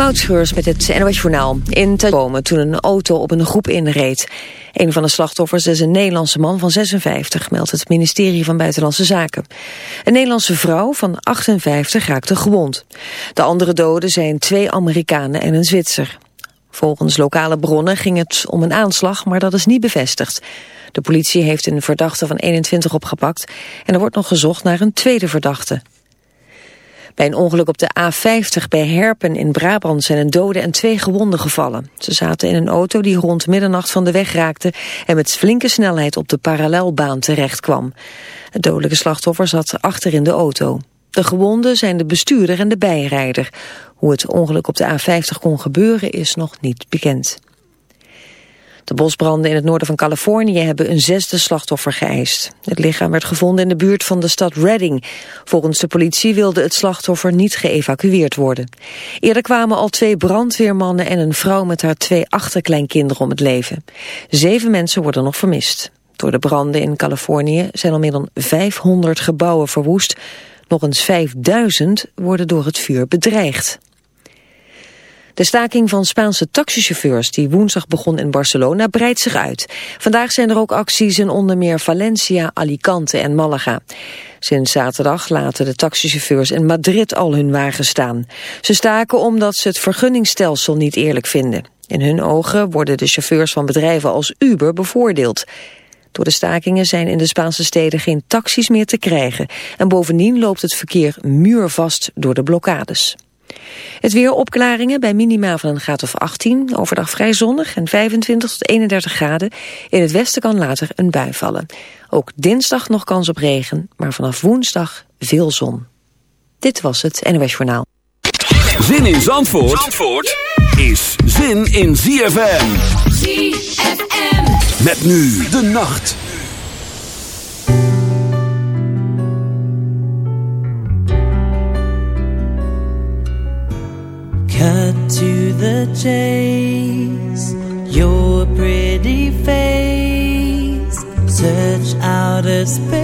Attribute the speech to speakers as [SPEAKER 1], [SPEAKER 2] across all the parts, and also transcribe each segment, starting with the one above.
[SPEAKER 1] Moutschreurs met het NOS Journaal. In te toen een auto op een groep inreed. Een van de slachtoffers is een Nederlandse man van 56, meldt het ministerie van Buitenlandse Zaken. Een Nederlandse vrouw van 58 raakte gewond. De andere doden zijn twee Amerikanen en een Zwitser. Volgens lokale bronnen ging het om een aanslag, maar dat is niet bevestigd. De politie heeft een verdachte van 21 opgepakt en er wordt nog gezocht naar een tweede verdachte. Bij een ongeluk op de A50 bij Herpen in Brabant zijn een dode en twee gewonden gevallen. Ze zaten in een auto die rond middernacht van de weg raakte en met flinke snelheid op de parallelbaan terecht kwam. Het dodelijke slachtoffer zat achter in de auto. De gewonden zijn de bestuurder en de bijrijder. Hoe het ongeluk op de A50 kon gebeuren is nog niet bekend. De bosbranden in het noorden van Californië hebben een zesde slachtoffer geëist. Het lichaam werd gevonden in de buurt van de stad Redding. Volgens de politie wilde het slachtoffer niet geëvacueerd worden. Eerder kwamen al twee brandweermannen en een vrouw met haar twee achterkleinkinderen om het leven. Zeven mensen worden nog vermist. Door de branden in Californië zijn al meer dan 500 gebouwen verwoest. Nog eens 5000 worden door het vuur bedreigd. De staking van Spaanse taxichauffeurs die woensdag begon in Barcelona breidt zich uit. Vandaag zijn er ook acties in onder meer Valencia, Alicante en Malaga. Sinds zaterdag laten de taxichauffeurs in Madrid al hun wagen staan. Ze staken omdat ze het vergunningstelsel niet eerlijk vinden. In hun ogen worden de chauffeurs van bedrijven als Uber bevoordeeld. Door de stakingen zijn in de Spaanse steden geen taxis meer te krijgen. En bovendien loopt het verkeer muurvast door de blokkades. Het weer opklaringen bij minima van een graad of 18. Overdag vrij zonnig en 25 tot 31 graden. In het westen kan later een bui vallen. Ook dinsdag nog kans op regen, maar vanaf woensdag veel zon. Dit was het NOS Journaal.
[SPEAKER 2] Zin in Zandvoort, Zandvoort is zin in ZFM. ZFM. Met nu de nacht.
[SPEAKER 3] Cut to the chase, your pretty face, search outer space,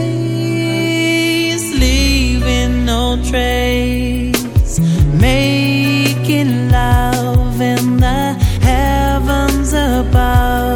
[SPEAKER 3] leaving no trace, making love in the heavens above,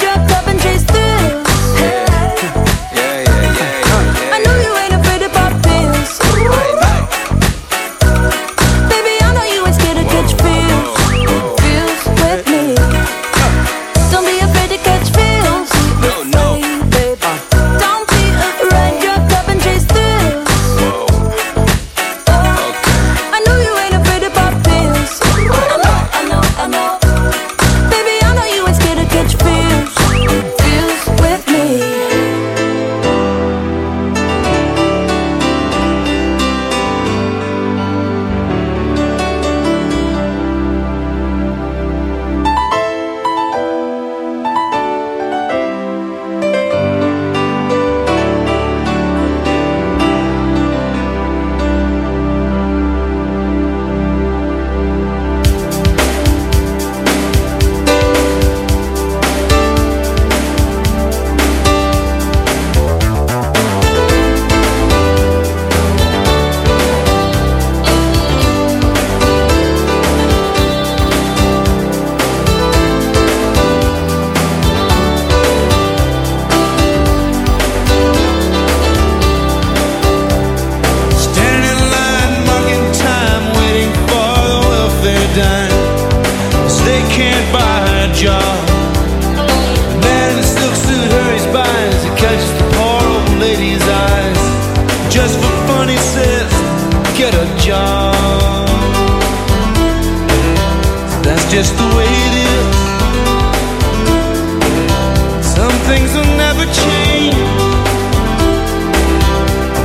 [SPEAKER 4] your cup
[SPEAKER 5] job. The man in the silk suit hurries by as he catches the poor old lady's eyes. Just for fun, he says, get a job. That's just the way it is. Some things will never change.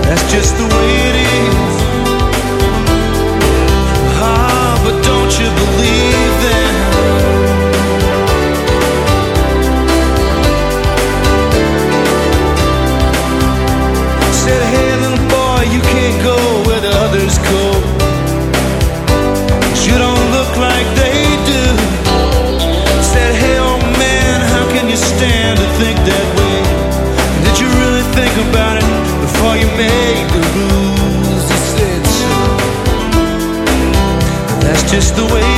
[SPEAKER 5] That's just the way it is. Ah, but don't you believe just the way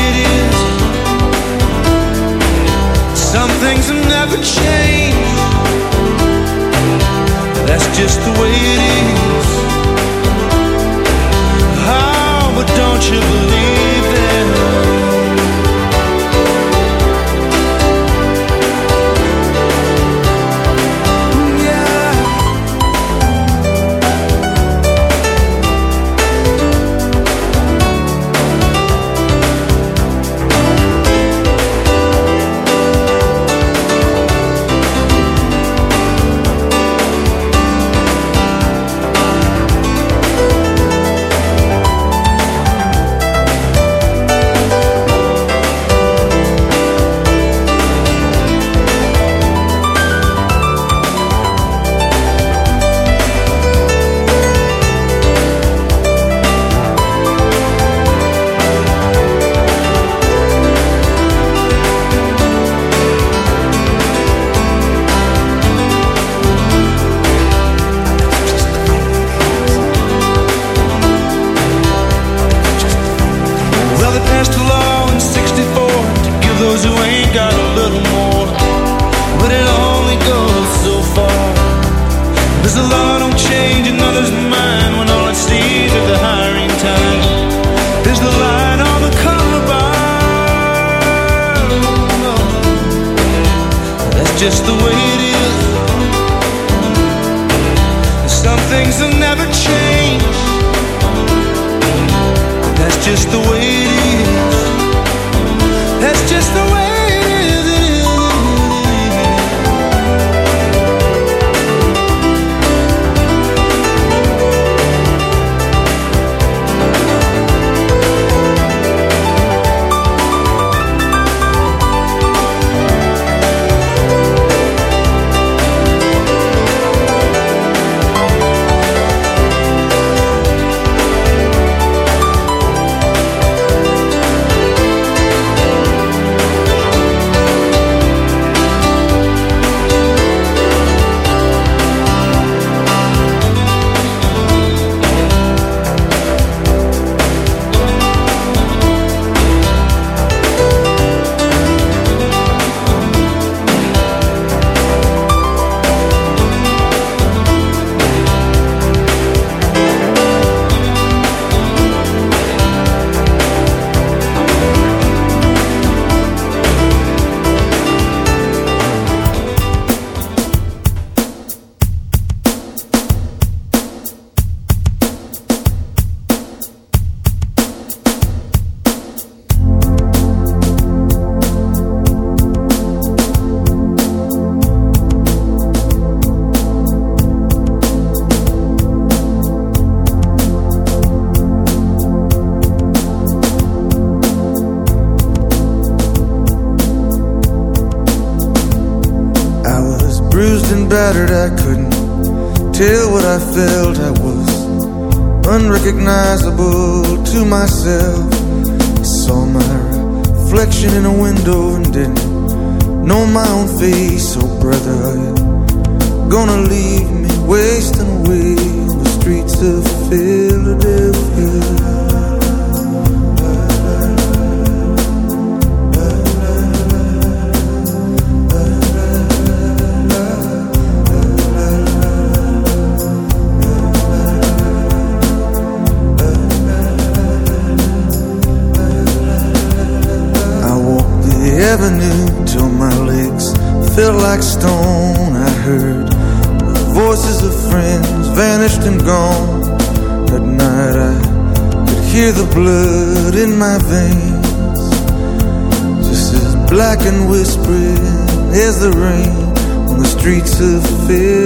[SPEAKER 6] streets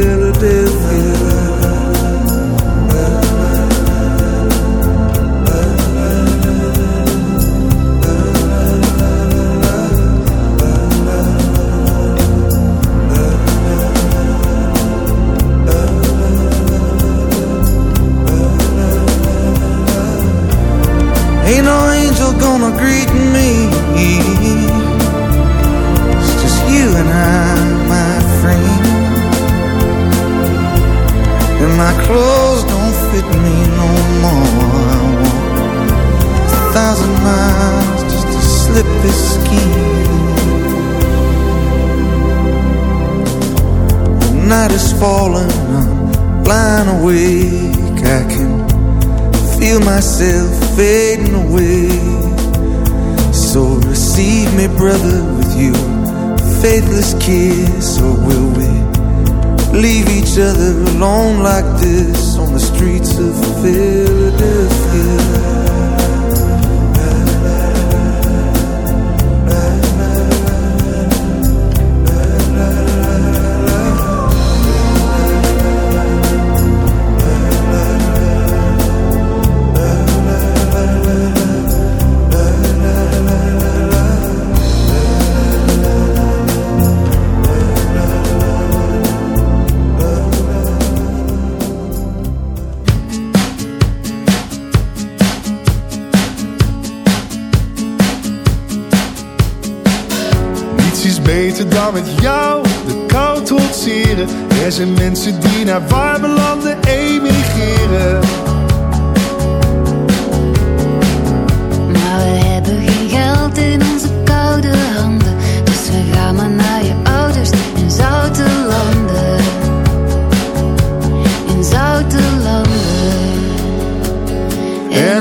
[SPEAKER 6] like this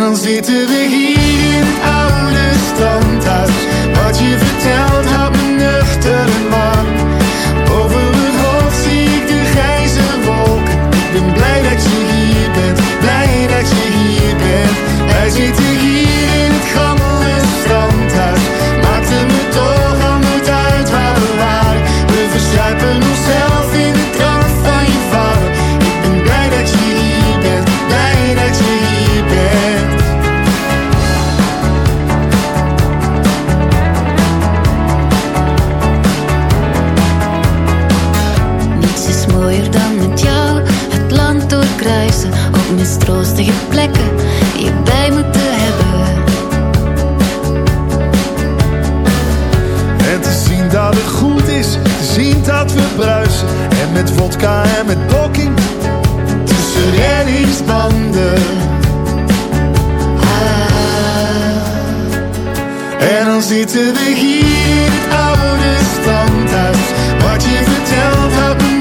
[SPEAKER 2] Dan zitten we hier
[SPEAKER 7] in het oude standhuis. vodka en met poking tussen reddingsbanden. Ah. En dan zitten we hier in het oude standhuis. Wat je vertelt
[SPEAKER 2] hebt.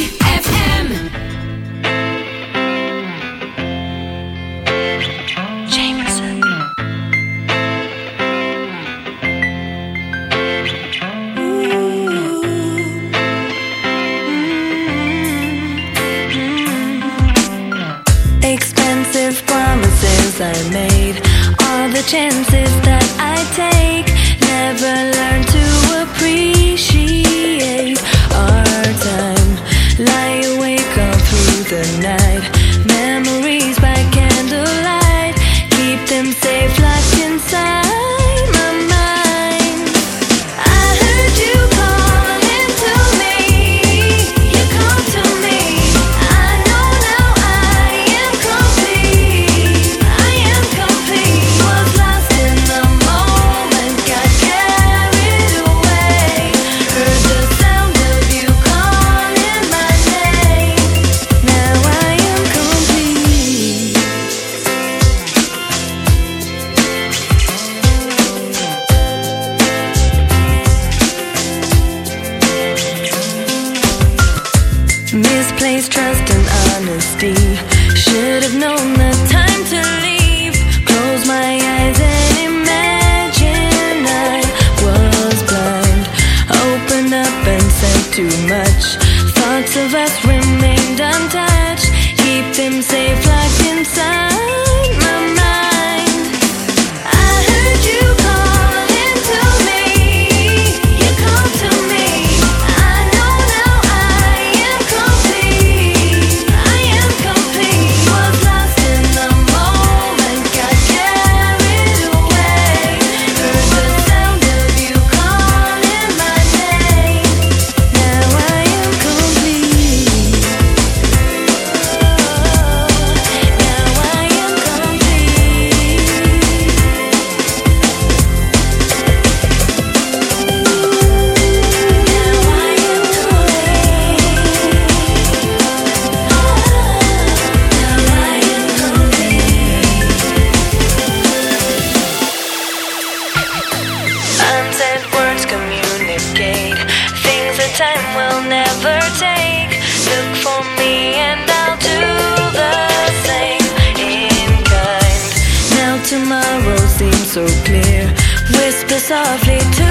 [SPEAKER 4] Memories by candlelight, keep them safe locked inside. will never take. Look for me
[SPEAKER 5] and I'll do the same in kind. Now tomorrow seems so clear. Whisper softly to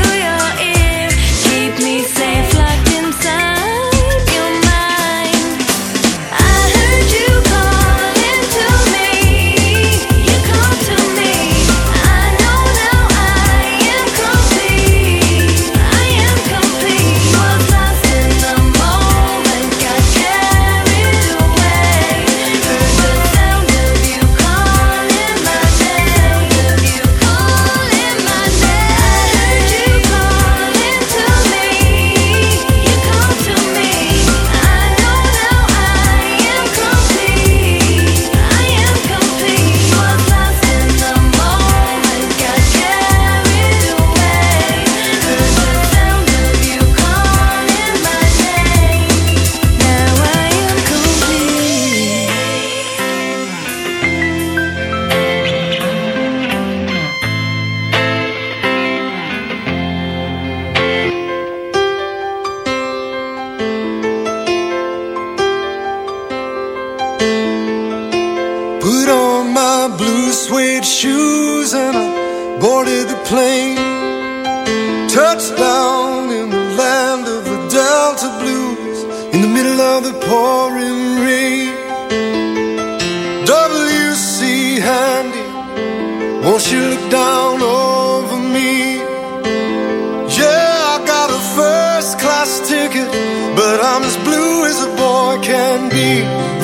[SPEAKER 5] can be.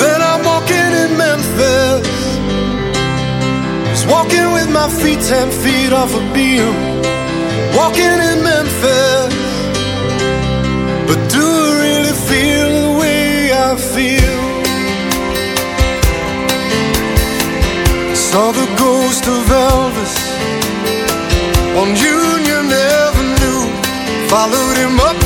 [SPEAKER 5] Then I'm walking in Memphis, just walking with my feet ten feet off a Beale. Walking in Memphis, but do I really feel the way I feel? Saw the ghost of Elvis on Union Avenue. Followed him up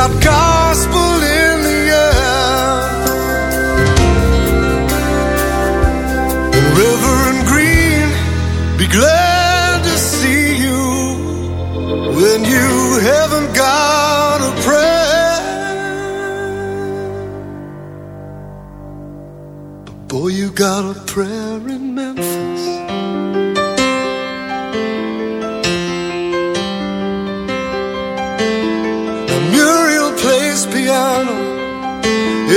[SPEAKER 5] Got gospel in the air. Reverend Green, be glad to see you when you haven't got a prayer. But boy, you got a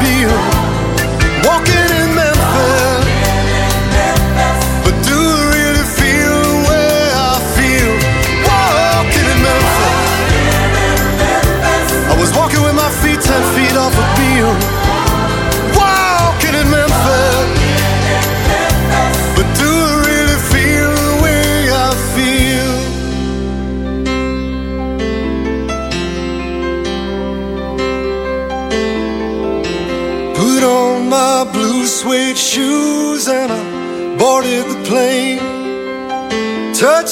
[SPEAKER 5] feet off a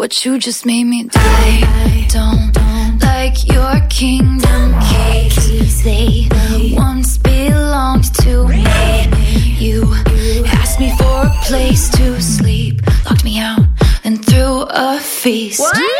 [SPEAKER 8] what you
[SPEAKER 4] just made me do. I don't like your kingdom keys. They once belonged to me. You asked me for a place to sleep, locked me out, then threw a feast. The